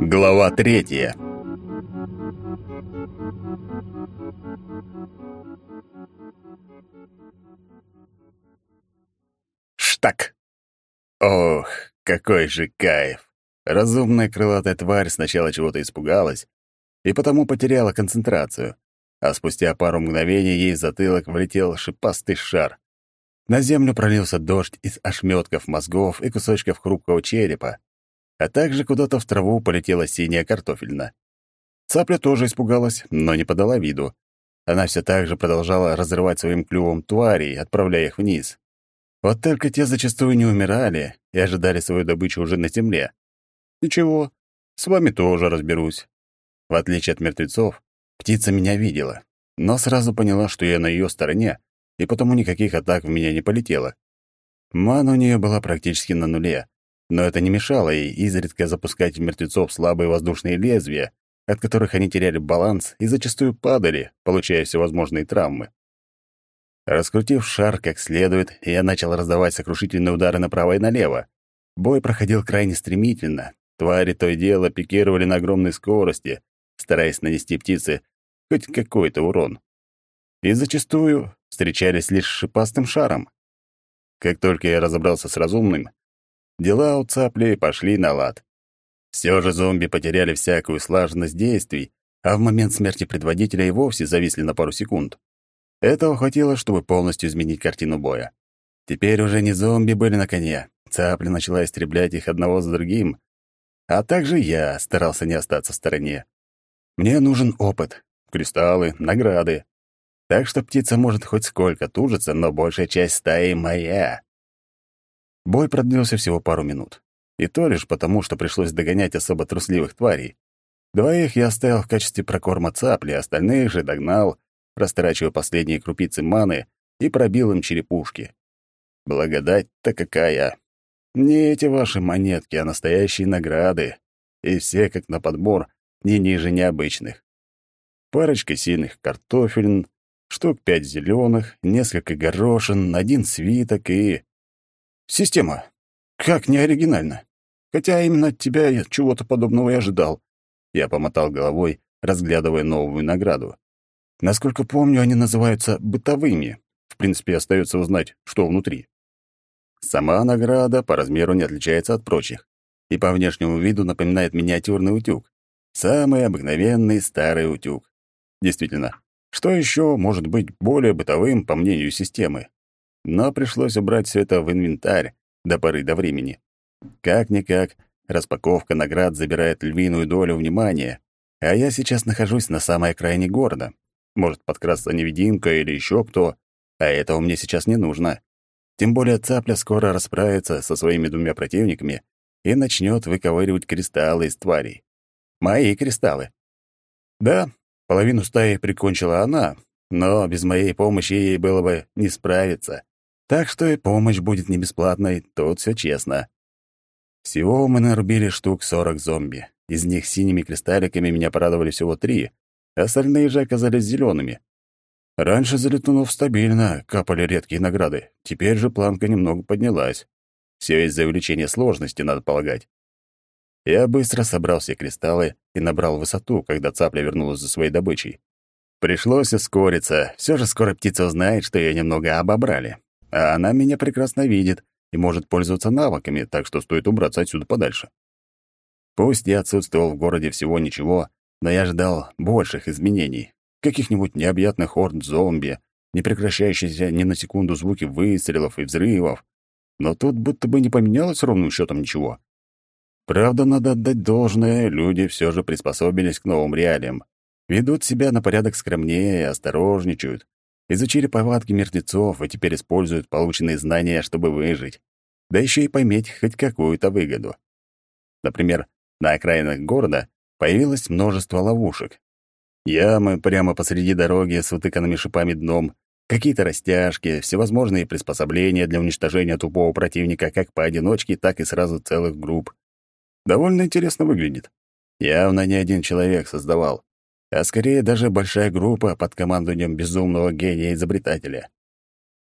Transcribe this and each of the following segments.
Глава третья. Штак. Ох, какой же кайф. Разумная крылатая тварь сначала чего-то испугалась и потому потеряла концентрацию, а спустя пару мгновений ей в затылок влетел шипастый шар. На землю пролился дождь из ошметков мозгов и кусочков хрупкого черепа, а также куда-то в траву полетела синяя картофельна. Цапля тоже испугалась, но не подала виду. Она все так же продолжала разрывать своим клювом тварей, отправляя их вниз. Вот только те зачастую не умирали и ожидали свою добычу уже на земле. Ничего, с вами тоже разберусь. В отличие от мертвецов, птица меня видела, но сразу поняла, что я на ее стороне, и потому никаких атак в меня не полетело. Мана у нее была практически на нуле, но это не мешало ей изредка запускать в мертвецов слабые воздушные лезвия, от которых они теряли баланс и зачастую падали, получая всевозможные травмы. Раскрутив шар как следует, я начал раздавать сокрушительные удары направо и налево. Бой проходил крайне стремительно. Твари то и дело пикировали на огромной скорости, стараясь нанести птице хоть какой-то урон. И зачастую встречались лишь шипастым шаром. Как только я разобрался с разумным, дела у цапли пошли на лад. Все же зомби потеряли всякую слаженность действий, а в момент смерти предводителя и вовсе зависли на пару секунд. Этого хватило, чтобы полностью изменить картину боя. Теперь уже не зомби были на коне. Цапля начала истреблять их одного за другим, а также я старался не остаться в стороне. Мне нужен опыт, кристаллы, награды. Так что птица может хоть сколько тужиться, но большая часть стаи моя. Бой продлился всего пару минут. И то лишь потому, что пришлось догонять особо трусливых тварей. Двоих я оставил в качестве прокорма цапли, остальных же догнал, растрачивая последние крупицы маны и пробил им черепушки. Благодать-то какая! Не эти ваши монетки, а настоящие награды. И все, как на подбор, не ниже необычных. Парочка сильных картофелин, штук пять зеленых, несколько горошин, один свиток и... Система. Как не оригинально. Хотя именно от тебя я чего-то подобного и ожидал. Я помотал головой, разглядывая новую награду. Насколько помню, они называются бытовыми. В принципе, остается узнать, что внутри. Сама награда по размеру не отличается от прочих и по внешнему виду напоминает миниатюрный утюг. Самый обыкновенный старый утюг. Действительно, что еще может быть более бытовым, по мнению системы? Но пришлось убрать все это в инвентарь до поры до времени. Как-никак, распаковка наград забирает львиную долю внимания, а я сейчас нахожусь на самой окраине города. Может подкрасться невидимка или еще кто, а этого мне сейчас не нужно. Тем более цапля скоро расправится со своими двумя противниками и начнет выковыривать кристаллы из тварей. Мои кристаллы. Да, половину стаи прикончила она, но без моей помощи ей было бы не справиться. Так что и помощь будет не бесплатной, тут все честно. Всего мы нарубили штук сорок зомби. Из них синими кристалликами меня порадовали всего три, остальные же оказались зелеными. Раньше за летунов стабильно капали редкие награды, теперь же планка немного поднялась. Все из-за увеличения сложности, надо полагать. Я быстро собрал все кристаллы и набрал высоту, когда цапля вернулась за своей добычей. Пришлось ускориться. Все же скоро птица узнает, что ее немного обобрали. А она меня прекрасно видит и может пользоваться навыками, так что стоит убраться отсюда подальше. Пусть я отсутствовал в городе всего ничего, но я ждал больших изменений. Каких-нибудь необъятных орд зомби, не прекращающиеся ни на секунду звуки выстрелов и взрывов. Но тут будто бы не поменялось ровным счетом ничего. Правда, надо отдать должное, люди все же приспособились к новым реалиям. Ведут себя на порядок скромнее, осторожничают. Изучили повадки мертвецов и теперь используют полученные знания, чтобы выжить. Да еще и поиметь хоть какую-то выгоду. Например, на окраинах города появилось множество ловушек. Ямы прямо посреди дороги с вытыканными шипами дном, какие-то растяжки, всевозможные приспособления для уничтожения тупого противника как поодиночке, так и сразу целых групп. Довольно интересно выглядит. Явно не один человек создавал, а скорее даже большая группа под командованием безумного гения-изобретателя.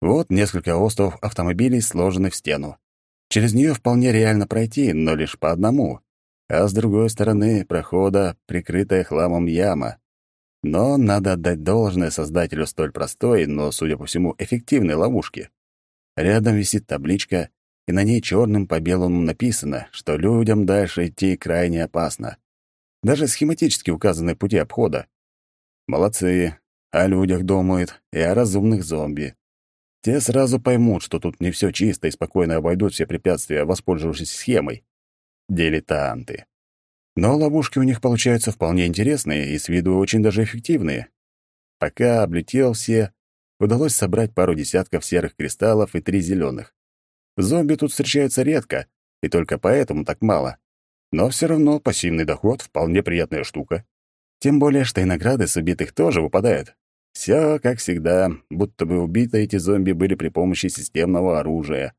Вот несколько островов автомобилей сложены в стену. Через нее вполне реально пройти, но лишь по одному. А с другой стороны прохода прикрытая хламом яма. Но надо отдать должное создателю столь простой, но, судя по всему, эффективной ловушки. Рядом висит табличка, и на ней черным по белому написано, что людям дальше идти крайне опасно. Даже схематически указаны пути обхода. Молодцы, о людях думают и о разумных зомби. Те сразу поймут, что тут не все чисто и спокойно обойдут все препятствия, воспользовавшись схемой. Дилетанты. Но ловушки у них получаются вполне интересные и с виду очень даже эффективные. Пока облетел все, удалось собрать пару десятков серых кристаллов и три зеленых. Зомби тут встречаются редко, и только поэтому так мало. Но все равно пассивный доход — вполне приятная штука. Тем более, что и награды с убитых тоже выпадают. Все, как всегда, будто бы убиты эти зомби были при помощи системного оружия.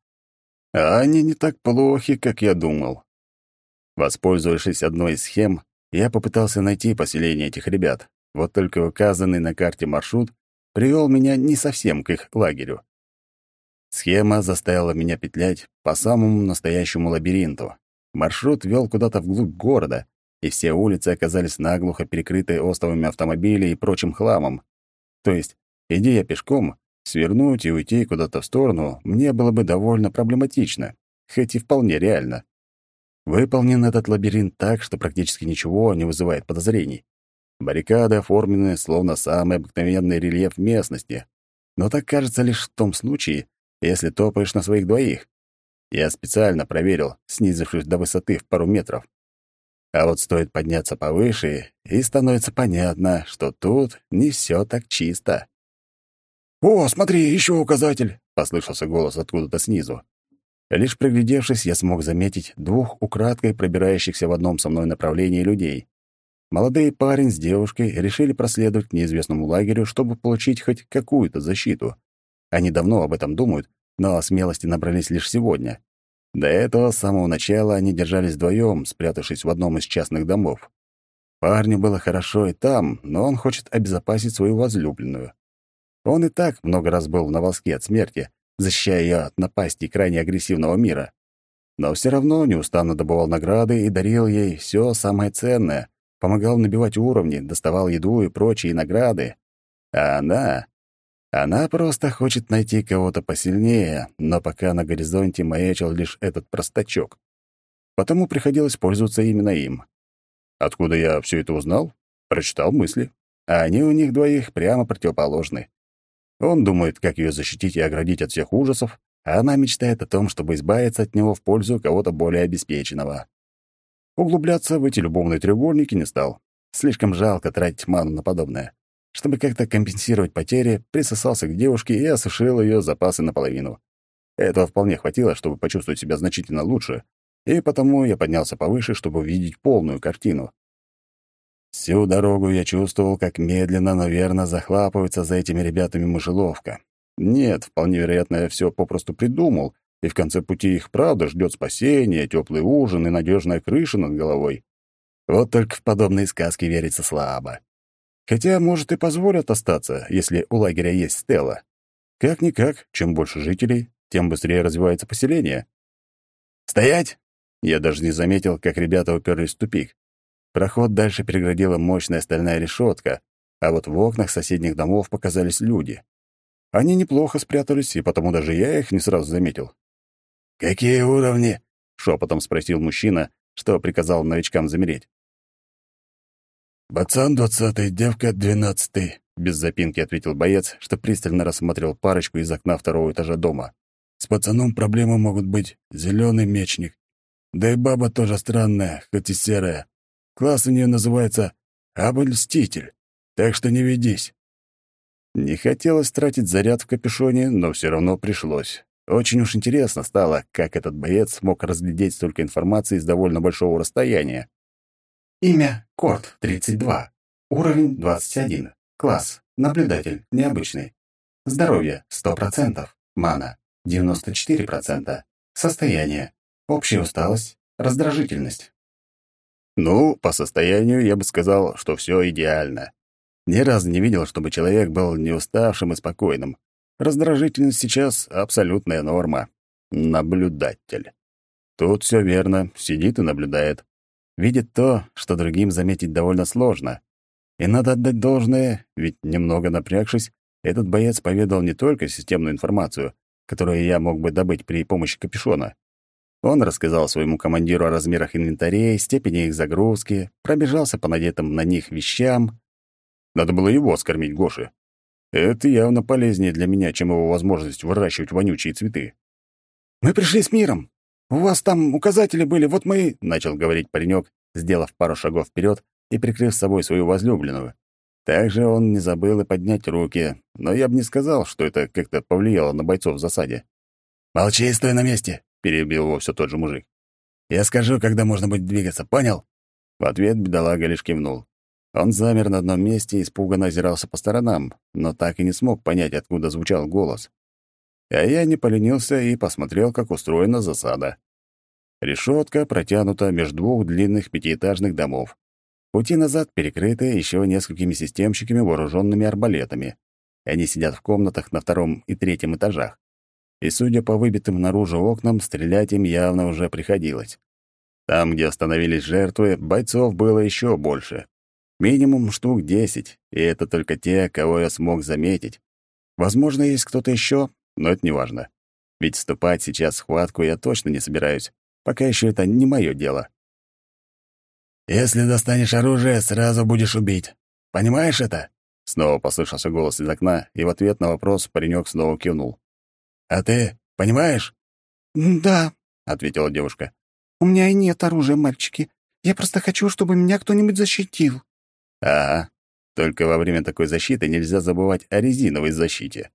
А они не так плохи, как я думал. Воспользовавшись одной из схем, я попытался найти поселение этих ребят. Вот только указанный на карте маршрут привел меня не совсем к их лагерю. Схема заставила меня петлять по самому настоящему лабиринту. Маршрут вел куда-то вглубь города, и все улицы оказались наглухо перекрыты остовами автомобилей и прочим хламом. То есть, идя я пешком, свернуть и уйти куда-то в сторону мне было бы довольно проблематично, хоть и вполне реально. Выполнен этот лабиринт так, что практически ничего не вызывает подозрений. Баррикады оформлены словно самый обыкновенный рельеф местности, но так кажется лишь в том случае, если топаешь на своих двоих. Я специально проверил, снизившись до высоты в пару метров. А вот стоит подняться повыше, и становится понятно, что тут не все так чисто. «О, смотри, еще указатель!» — послышался голос откуда-то снизу. Лишь приглядевшись, я смог заметить двух украдкой пробирающихся в одном со мной направлении людей. Молодые парень с девушкой решили проследовать к неизвестному лагерю, чтобы получить хоть какую-то защиту. Они давно об этом думают, но смелости набрались лишь сегодня. До этого, с самого начала, они держались вдвоем, спрятавшись в одном из частных домов. Парню было хорошо и там, но он хочет обезопасить свою возлюбленную. Он и так много раз был на волоске от смерти, защищая ее от напасти крайне агрессивного мира. Но все равно неустанно добывал награды и дарил ей все самое ценное, помогал набивать уровни, доставал еду и прочие награды. А она... Она просто хочет найти кого-то посильнее, но пока на горизонте маячил лишь этот простачок. Потому приходилось пользоваться именно им. Откуда я все это узнал? Прочитал мысли. А они у них двоих прямо противоположны. Он думает, как ее защитить и оградить от всех ужасов, а она мечтает о том, чтобы избавиться от него в пользу кого-то более обеспеченного. Углубляться в эти любовные треугольники не стал. Слишком жалко тратить ману на подобное. Чтобы как-то компенсировать потери, присосался к девушке и осушил ее запасы наполовину. Этого вполне хватило, чтобы почувствовать себя значительно лучше, и потому я поднялся повыше, чтобы увидеть полную картину. Всю дорогу я чувствовал, как медленно, но верно захлапывается за этими ребятами мышеловка. Нет, вполне вероятно, я все попросту придумал, и в конце пути их правда ждет спасение, теплый ужин и надежная крыша над головой. Вот только в подобные сказки верится слабо. Хотя, может, и позволят остаться, если у лагеря есть стела. Как-никак, чем больше жителей, тем быстрее развивается поселение. «Стоять!» Я даже не заметил, как ребята уперлись в тупик. Проход дальше переградила мощная стальная решетка, а вот в окнах соседних домов показались люди. Они неплохо спрятались, и потому даже я их не сразу заметил. «Какие уровни?» — шепотом спросил мужчина, что приказал новичкам замереть. «Пацан двадцатый, девка двенадцатый», — без запинки ответил боец, что пристально рассмотрел парочку из окна второго этажа дома. «С пацаном проблемы могут быть. Зеленый мечник. Да и баба тоже странная, хоть и серая. Класс у нее называется «Обольститель», так что не ведись». Не хотелось тратить заряд в капюшоне, но все равно пришлось. Очень уж интересно стало, как этот боец смог разглядеть столько информации с довольно большого расстояния. Имя — Корт, 32. Уровень — 21. Класс — наблюдатель, необычный. Здоровье — 100%. Мана — 94%. Состояние. Общая усталость, раздражительность. Ну, по состоянию я бы сказал, что все идеально. Ни разу не видел, чтобы человек был не уставшим и спокойным. Раздражительность сейчас — абсолютная норма. Наблюдатель. Тут все верно, сидит и наблюдает. Видит то, что другим заметить довольно сложно. И надо отдать должное, ведь немного напрягшись, этот боец поведал не только системную информацию, которую я мог бы добыть при помощи капюшона. Он рассказал своему командиру о размерах инвентарей, степени их загрузки, пробежался по надетым на них вещам. Надо было его скормить Гоши. Это явно полезнее для меня, чем его возможность выращивать вонючие цветы. «Мы пришли с миром. У вас там указатели были, вот мы...» — начал говорить паренек, сделав пару шагов вперед и прикрыв собой свою возлюбленную. Также он не забыл и поднять руки, но я бы не сказал, что это как-то повлияло на бойцов в засаде. «Молчи и стой на месте!» — перебил его все тот же мужик. «Я скажу, когда можно будет двигаться, понял?» В ответ бедолага лишь кивнул. Он замер на одном месте и испуганно озирался по сторонам, но так и не смог понять, откуда звучал голос. А я не поленился и посмотрел, как устроена засада. Решетка протянута между двух длинных пятиэтажных домов. Пути назад перекрыты еще несколькими системщиками, вооруженными арбалетами. Они сидят в комнатах на втором и третьем этажах. И, судя по выбитым наружу окнам, стрелять им явно уже приходилось. Там, где остановились жертвы, бойцов было еще больше. Минимум штук десять, и это только те, кого я смог заметить. Возможно, есть кто-то еще, но это не важно. Ведь вступать сейчас в схватку я точно не собираюсь, пока еще это не мое дело. «Если достанешь оружие, сразу будешь убить. Понимаешь это?» Снова послышался голос из окна, и в ответ на вопрос паренек снова кивнул. «А ты понимаешь?» «Да», — ответила девушка. «У меня и нет оружия, мальчики. Я просто хочу, чтобы меня кто-нибудь защитил». Ага. Только во время такой защиты нельзя забывать о резиновой защите.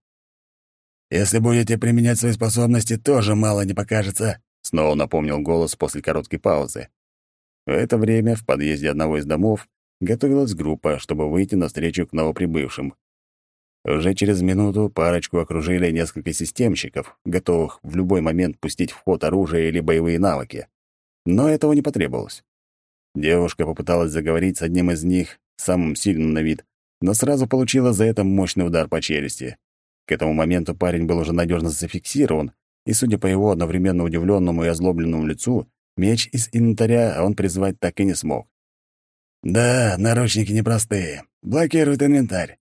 «Если будете применять свои способности, тоже мало не покажется», — снова напомнил голос после короткой паузы. В это время в подъезде одного из домов готовилась группа, чтобы выйти навстречу к новоприбывшим. Уже через минуту парочку окружили несколько системщиков, готовых в любой момент пустить в ход оружие или боевые навыки. Но этого не потребовалось. Девушка попыталась заговорить с одним из них, самым сильным на вид, но сразу получила за это мощный удар по челюсти. К этому моменту парень был уже надежно зафиксирован, и, судя по его одновременно удивленному и озлобленному лицу, меч из инвентаря он призвать так и не смог. «Да, наручники непростые. Блокируют инвентарь.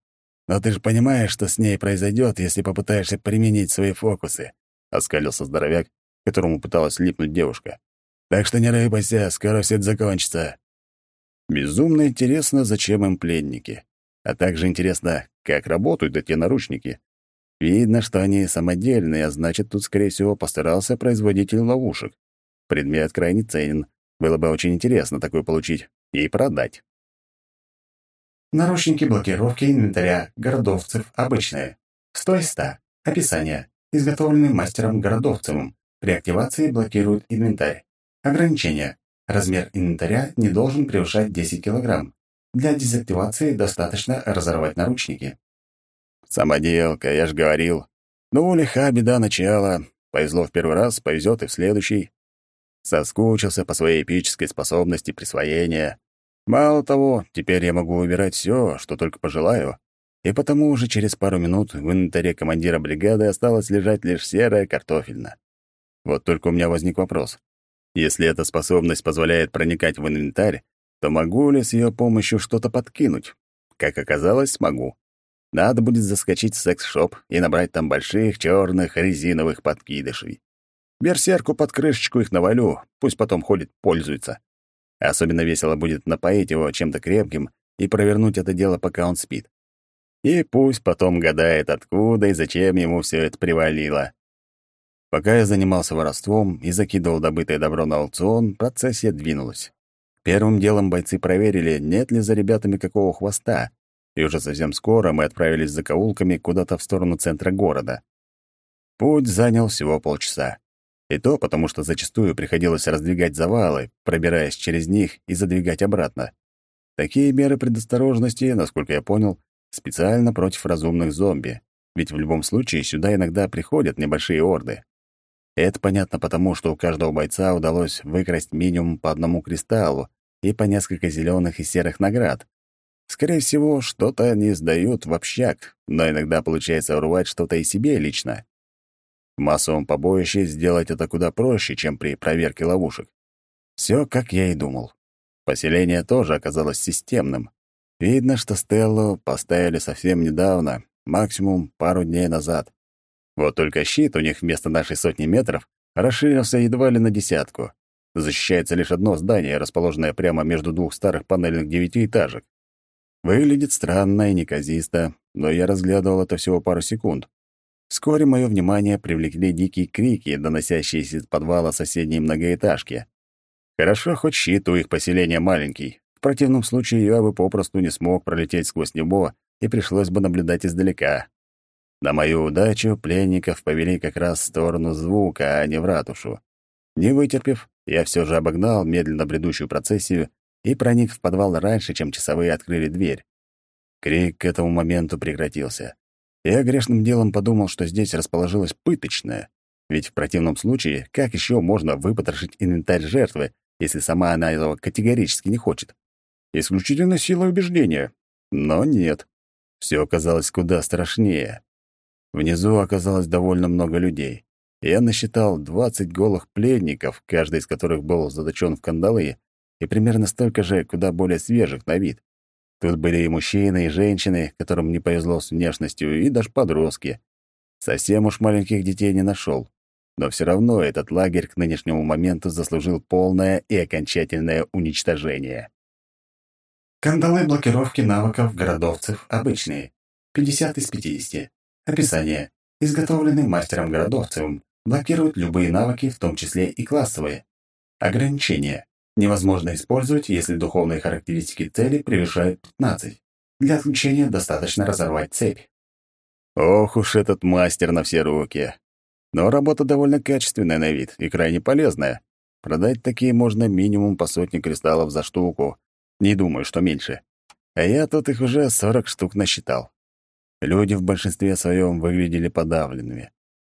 Но ты же понимаешь, что с ней произойдет, если попытаешься применить свои фокусы», — оскалился здоровяк, которому пыталась липнуть девушка. «Так что не рыпайся, скоро все это закончится». Безумно интересно, зачем им пленники. А также интересно, как работают эти наручники. Видно, что они самодельные, а значит, тут, скорее всего, постарался производитель ловушек. Предмет крайне ценен. Было бы очень интересно такой получить и продать. Наручники блокировки инвентаря городовцев обычные. 100 из 100. Описание. Изготовлены мастером городовцевым. При активации блокируют инвентарь. Ограничения. Размер инвентаря не должен превышать 10 кг. Для дезактивации достаточно разорвать наручники. Самоделка, я ж говорил. Ну, лиха беда начала. Повезло в первый раз, повезет и в следующий. Соскучился по своей эпической способности присвоения. Мало того, теперь я могу выбирать все, что только пожелаю. И потому уже через пару минут в инвентаре командира бригады осталось лежать лишь серая картофельна. Вот только у меня возник вопрос. Если эта способность позволяет проникать в инвентарь, то могу ли с ее помощью что-то подкинуть? Как оказалось, смогу. Надо будет заскочить в секс-шоп и набрать там больших черных резиновых подкидышей. Берсерку под крышечку их навалю, пусть потом ходит, пользуется. Особенно весело будет напоить его чем-то крепким и провернуть это дело, пока он спит. И пусть потом гадает, откуда и зачем ему все это привалило. Пока я занимался воровством и закидывал добытое добро на аукцион, процессия двинулась. Первым делом бойцы проверили, нет ли за ребятами какого хвоста, и уже совсем скоро мы отправились за каулками куда-то в сторону центра города. Путь занял всего полчаса. И то потому, что зачастую приходилось раздвигать завалы, пробираясь через них и задвигать обратно. Такие меры предосторожности, насколько я понял, специально против разумных зомби, ведь в любом случае сюда иногда приходят небольшие орды. Это понятно потому, что у каждого бойца удалось выкрасть минимум по одному кристаллу и по несколько зеленых и серых наград. Скорее всего, что-то они сдают в общак, но иногда получается урвать что-то и себе лично. В массовом побоище сделать это куда проще, чем при проверке ловушек. Все, как я и думал. Поселение тоже оказалось системным. Видно, что Стеллу поставили совсем недавно, максимум пару дней назад. Вот только щит у них вместо нашей сотни метров расширился едва ли на десятку. Защищается лишь одно здание, расположенное прямо между двух старых панельных девятиэтажек. Выглядит странно и неказисто, но я разглядывал это всего пару секунд. Вскоре мое внимание привлекли дикие крики, доносящиеся из подвала соседней многоэтажки. Хорошо, хоть щит у их поселения маленький. В противном случае я бы попросту не смог пролететь сквозь него и пришлось бы наблюдать издалека. На мою удачу пленников повели как раз в сторону звука, а не в ратушу. Не вытерпев, я все же обогнал медленно бредущую процессию и проник в подвал раньше, чем часовые открыли дверь. Крик к этому моменту прекратился. Я грешным делом подумал, что здесь расположилась пыточная, ведь в противном случае как еще можно выпотрошить инвентарь жертвы, если сама она этого категорически не хочет? Исключительно сила убеждения. Но нет. Все оказалось куда страшнее. Внизу оказалось довольно много людей. Я насчитал 20 голых пленников, каждый из которых был заточен в кандалы, и примерно столько же куда более свежих на вид. Тут были и мужчины, и женщины, которым не повезло с внешностью, и даже подростки. Совсем уж маленьких детей не нашел. Но все равно этот лагерь к нынешнему моменту заслужил полное и окончательное уничтожение. Кандалы блокировки навыков городовцев обычные. 50 из 50. Описание. Изготовлены мастером-городовцем. Блокируют любые навыки, в том числе и классовые. Ограничения. Невозможно использовать, если духовные характеристики цели превышают 15. Для отключения достаточно разорвать цепь. Ох уж этот мастер на все руки. Но работа довольно качественная на вид и крайне полезная. Продать такие можно минимум по сотне кристаллов за штуку. Не думаю, что меньше. А я тут их уже 40 штук насчитал. Люди в большинстве своем выглядели подавленными.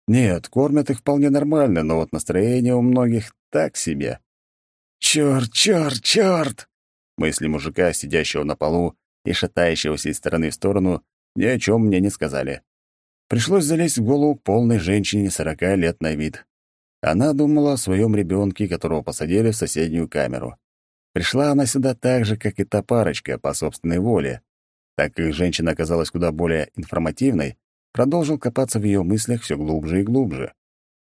Нет, кормят их вполне нормально, но вот настроение у многих так себе. «Чёрт, чёрт, чёрт!» Мысли мужика, сидящего на полу и шатающегося из стороны в сторону, ни о чем мне не сказали. Пришлось залезть в голову полной женщине сорока лет на вид. Она думала о своем ребенке, которого посадили в соседнюю камеру. Пришла она сюда так же, как и та парочка, по собственной воле. Так как женщина оказалась куда более информативной, продолжил копаться в ее мыслях все глубже и глубже.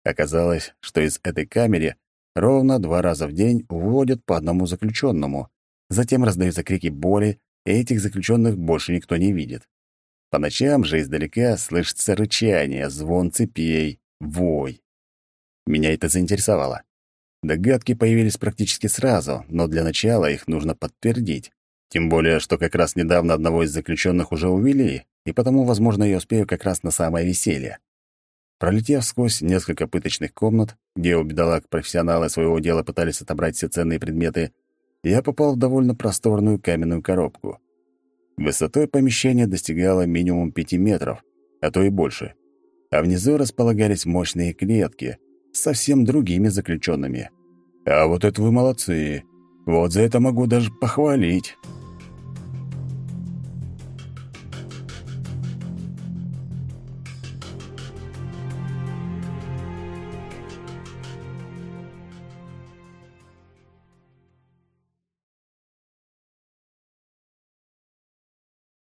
Оказалось, что из этой камеры ровно два раза в день уводят по одному заключенному. Затем раздаются крики боли, и этих заключенных больше никто не видит. По ночам же издалека слышится рычание, звон цепей, вой. Меня это заинтересовало. Догадки появились практически сразу, но для начала их нужно подтвердить. Тем более, что как раз недавно одного из заключенных уже увели, и потому, возможно, я успею как раз на самое веселье. Пролетев сквозь несколько пыточных комнат, где у бедолаг профессионалы своего дела пытались отобрать все ценные предметы, я попал в довольно просторную каменную коробку. Высотой помещения достигала минимум пяти метров, а то и больше. А внизу располагались мощные клетки с совсем другими заключенными. А вот это вы молодцы. Вот за это могу даже похвалить.